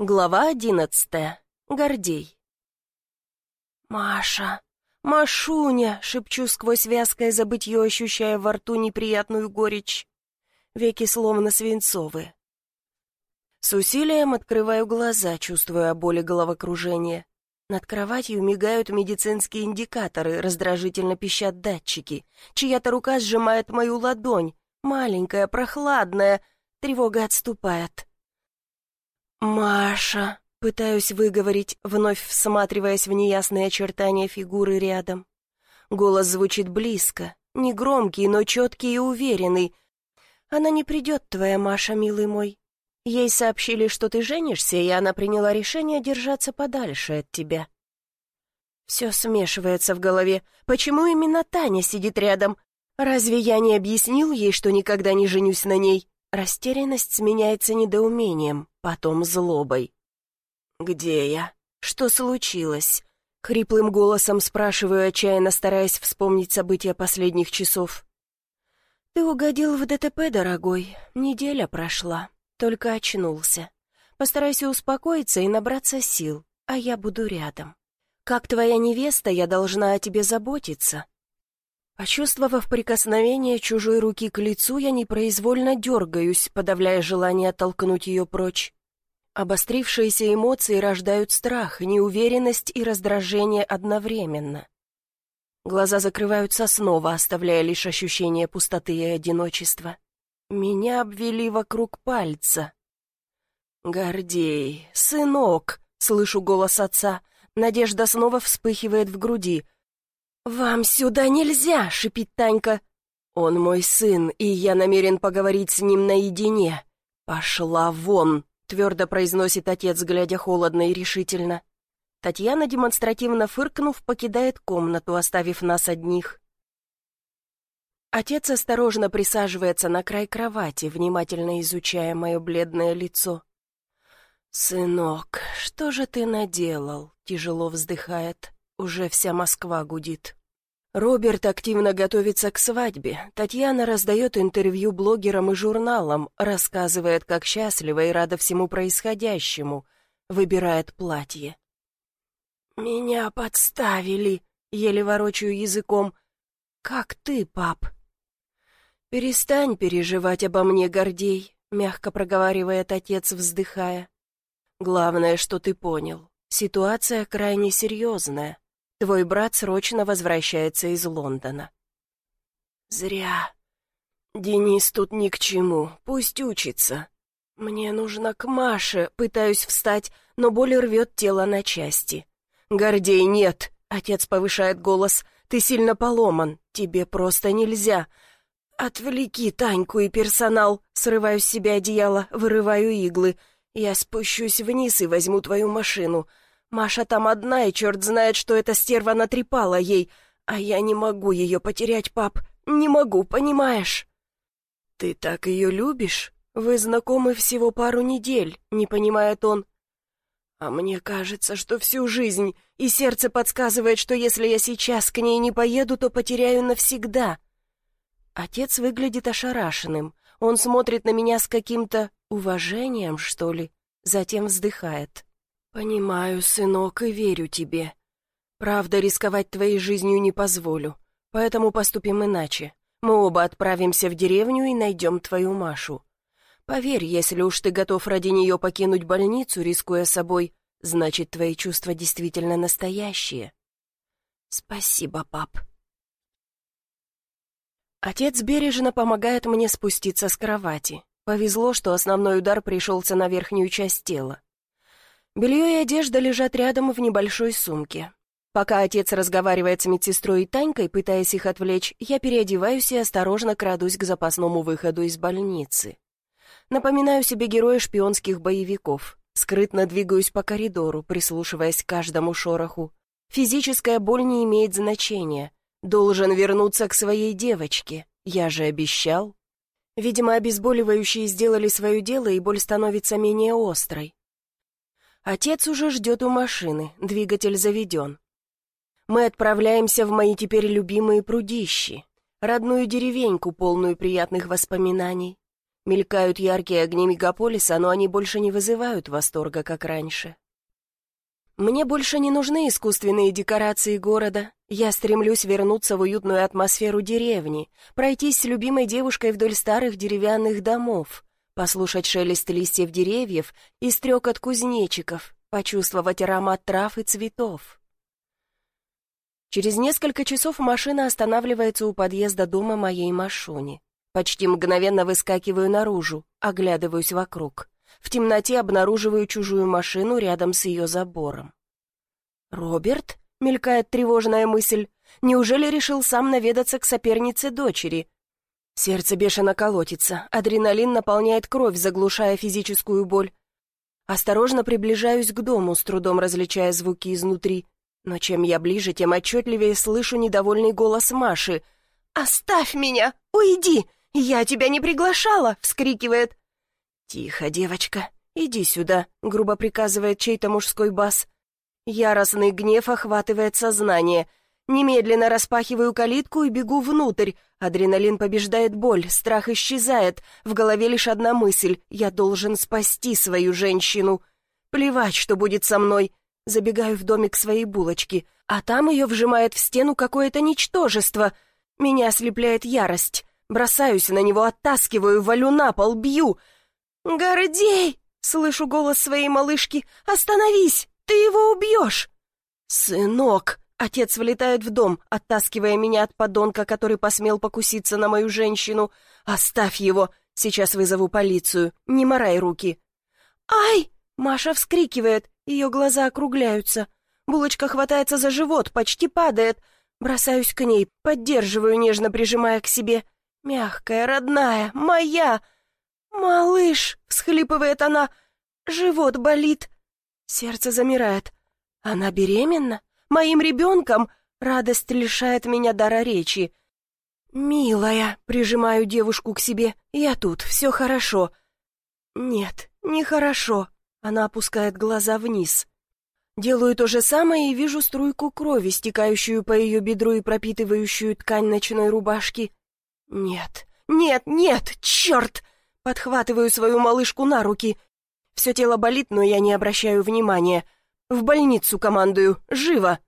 Глава одиннадцатая. Гордей. «Маша! Машуня!» — шепчу сквозь вязкое забытье, ощущая во рту неприятную горечь. Веки словно свинцовые. С усилием открываю глаза, чувствуя боли головокружения. Над кроватью мигают медицинские индикаторы, раздражительно пищат датчики. Чья-то рука сжимает мою ладонь. Маленькая, прохладная. Тревога отступает. «Маша!» — пытаюсь выговорить, вновь всматриваясь в неясные очертания фигуры рядом. Голос звучит близко, не громкий, но четкий и уверенный. «Она не придет, твоя Маша, милый мой. Ей сообщили, что ты женишься, и она приняла решение держаться подальше от тебя». Все смешивается в голове. Почему именно Таня сидит рядом? Разве я не объяснил ей, что никогда не женюсь на ней? Растерянность сменяется недоумением, потом злобой. «Где я? Что случилось?» Хриплым голосом спрашиваю, отчаянно стараясь вспомнить события последних часов. «Ты угодил в ДТП, дорогой. Неделя прошла. Только очнулся. Постарайся успокоиться и набраться сил, а я буду рядом. Как твоя невеста, я должна о тебе заботиться. Почувствовав прикосновение чужой руки к лицу, я непроизвольно дергаюсь, подавляя желание оттолкнуть ее прочь. Обострившиеся эмоции рождают страх, неуверенность и раздражение одновременно. Глаза закрываются снова, оставляя лишь ощущение пустоты и одиночества. Меня обвели вокруг пальца. «Гордей, сынок!» — слышу голос отца. Надежда снова вспыхивает в груди — «Вам сюда нельзя!» — шипит Танька. «Он мой сын, и я намерен поговорить с ним наедине. Пошла вон!» — твердо произносит отец, глядя холодно и решительно. Татьяна, демонстративно фыркнув, покидает комнату, оставив нас одних. Отец осторожно присаживается на край кровати, внимательно изучая мое бледное лицо. «Сынок, что же ты наделал?» — тяжело вздыхает. Уже вся Москва гудит. Роберт активно готовится к свадьбе. Татьяна раздает интервью блогерам и журналам, рассказывает, как счастлива и рада всему происходящему, выбирает платье. «Меня подставили», — еле ворочаю языком. «Как ты, пап?» «Перестань переживать обо мне, Гордей», — мягко проговаривает отец, вздыхая. «Главное, что ты понял. Ситуация крайне серьезная. Твой брат срочно возвращается из Лондона». «Зря. Денис тут ни к чему, пусть учится. Мне нужно к Маше, пытаюсь встать, но боль рвет тело на части. Гордей, нет!» — отец повышает голос. «Ты сильно поломан, тебе просто нельзя. Отвлеки Таньку и персонал!» Срываю с себя одеяло, вырываю иглы. «Я спущусь вниз и возьму твою машину. Маша там одна, и черт знает, что эта стерва натрепала ей. А я не могу ее потерять, пап. Не могу, понимаешь?» «Ты так ее любишь? Вы знакомы всего пару недель», — не понимает он. «А мне кажется, что всю жизнь, и сердце подсказывает, что если я сейчас к ней не поеду, то потеряю навсегда». Отец выглядит ошарашенным. Он смотрит на меня с каким-то уважением, что ли, затем вздыхает. «Понимаю, сынок, и верю тебе. Правда, рисковать твоей жизнью не позволю, поэтому поступим иначе. Мы оба отправимся в деревню и найдем твою Машу. Поверь, если уж ты готов ради нее покинуть больницу, рискуя собой, значит, твои чувства действительно настоящие. Спасибо, пап». Отец бережно помогает мне спуститься с кровати. Повезло, что основной удар пришелся на верхнюю часть тела. Белье и одежда лежат рядом в небольшой сумке. Пока отец разговаривает с медсестрой и Танькой, пытаясь их отвлечь, я переодеваюсь и осторожно крадусь к запасному выходу из больницы. Напоминаю себе героя шпионских боевиков. Скрытно двигаюсь по коридору, прислушиваясь к каждому шороху. Физическая боль не имеет значения. Должен вернуться к своей девочке. Я же обещал. Видимо, обезболивающие сделали свое дело, и боль становится менее острой. Отец уже ждет у машины, двигатель заведен. Мы отправляемся в мои теперь любимые прудищи, родную деревеньку, полную приятных воспоминаний. Мелькают яркие огни мегаполиса, но они больше не вызывают восторга, как раньше. Мне больше не нужны искусственные декорации города. Я стремлюсь вернуться в уютную атмосферу деревни, пройтись с любимой девушкой вдоль старых деревянных домов, послушать шелест листьев деревьев и стрекот кузнечиков, почувствовать аромат трав и цветов. Через несколько часов машина останавливается у подъезда дома моей Машуни. Почти мгновенно выскакиваю наружу, оглядываюсь вокруг. В темноте обнаруживаю чужую машину рядом с ее забором. «Роберт?» — мелькает тревожная мысль. «Неужели решил сам наведаться к сопернице дочери?» Сердце бешено колотится, адреналин наполняет кровь, заглушая физическую боль. Осторожно приближаюсь к дому, с трудом различая звуки изнутри. Но чем я ближе, тем отчетливее слышу недовольный голос Маши. «Оставь меня! Уйди! «Я тебя не приглашала!» — вскрикивает. «Тихо, девочка, иди сюда», — грубо приказывает чей-то мужской бас. Яростный гнев охватывает сознание. Немедленно распахиваю калитку и бегу внутрь. Адреналин побеждает боль, страх исчезает. В голове лишь одна мысль — я должен спасти свою женщину. Плевать, что будет со мной. Забегаю в домик своей булочки, а там ее вжимает в стену какое-то ничтожество. Меня ослепляет ярость. Бросаюсь на него, оттаскиваю, валю на пол, бью. «Гордей!» — слышу голос своей малышки. «Остановись! Ты его убьешь!» «Сынок!» — отец влетает в дом, оттаскивая меня от подонка, который посмел покуситься на мою женщину. «Оставь его! Сейчас вызову полицию. Не морай руки!» «Ай!» — Маша вскрикивает, ее глаза округляются. Булочка хватается за живот, почти падает. Бросаюсь к ней, поддерживаю, нежно прижимая к себе. Мягкая, родная, моя. «Малыш!» — всхлипывает она. «Живот болит». Сердце замирает. Она беременна? Моим ребенком? Радость лишает меня дара речи. «Милая», — прижимаю девушку к себе, — «я тут, все хорошо». «Нет, нехорошо». Она опускает глаза вниз. Делаю то же самое и вижу струйку крови, стекающую по ее бедру и пропитывающую ткань ночной рубашки. «Нет, нет, нет, черт!» Подхватываю свою малышку на руки. Все тело болит, но я не обращаю внимания. В больницу командую, живо!